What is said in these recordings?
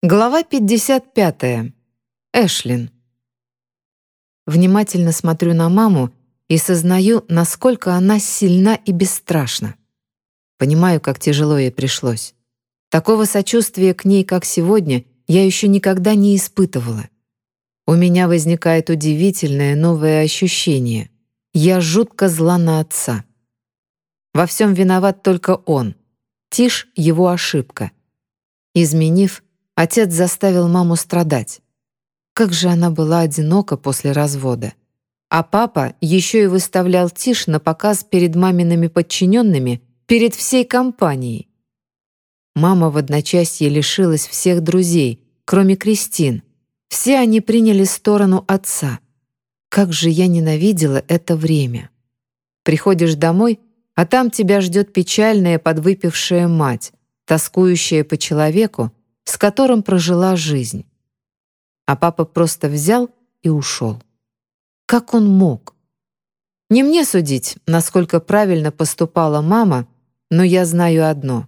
Глава 55. Эшлин. Внимательно смотрю на маму и сознаю, насколько она сильна и бесстрашна. Понимаю, как тяжело ей пришлось. Такого сочувствия к ней, как сегодня, я еще никогда не испытывала. У меня возникает удивительное новое ощущение. Я жутко зла на отца. Во всем виноват только он. Тишь — его ошибка. Изменив, Отец заставил маму страдать. Как же она была одинока после развода. А папа еще и выставлял Тиш на показ перед мамиными подчиненными, перед всей компанией. Мама в одночасье лишилась всех друзей, кроме Кристин. Все они приняли сторону отца. Как же я ненавидела это время. Приходишь домой, а там тебя ждет печальная подвыпившая мать, тоскующая по человеку, с которым прожила жизнь. А папа просто взял и ушел. Как он мог? Не мне судить, насколько правильно поступала мама, но я знаю одно.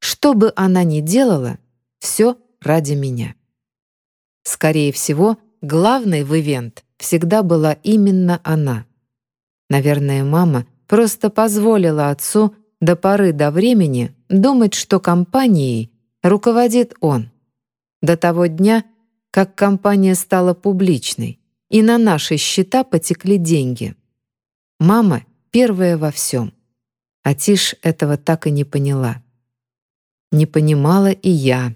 Что бы она ни делала, все ради меня. Скорее всего, главной в ивент всегда была именно она. Наверное, мама просто позволила отцу до поры до времени думать, что компанией руководит он. До того дня, как компания стала публичной, и на наши счета потекли деньги. Мама первая во всем. А Тиш этого так и не поняла. Не понимала и я.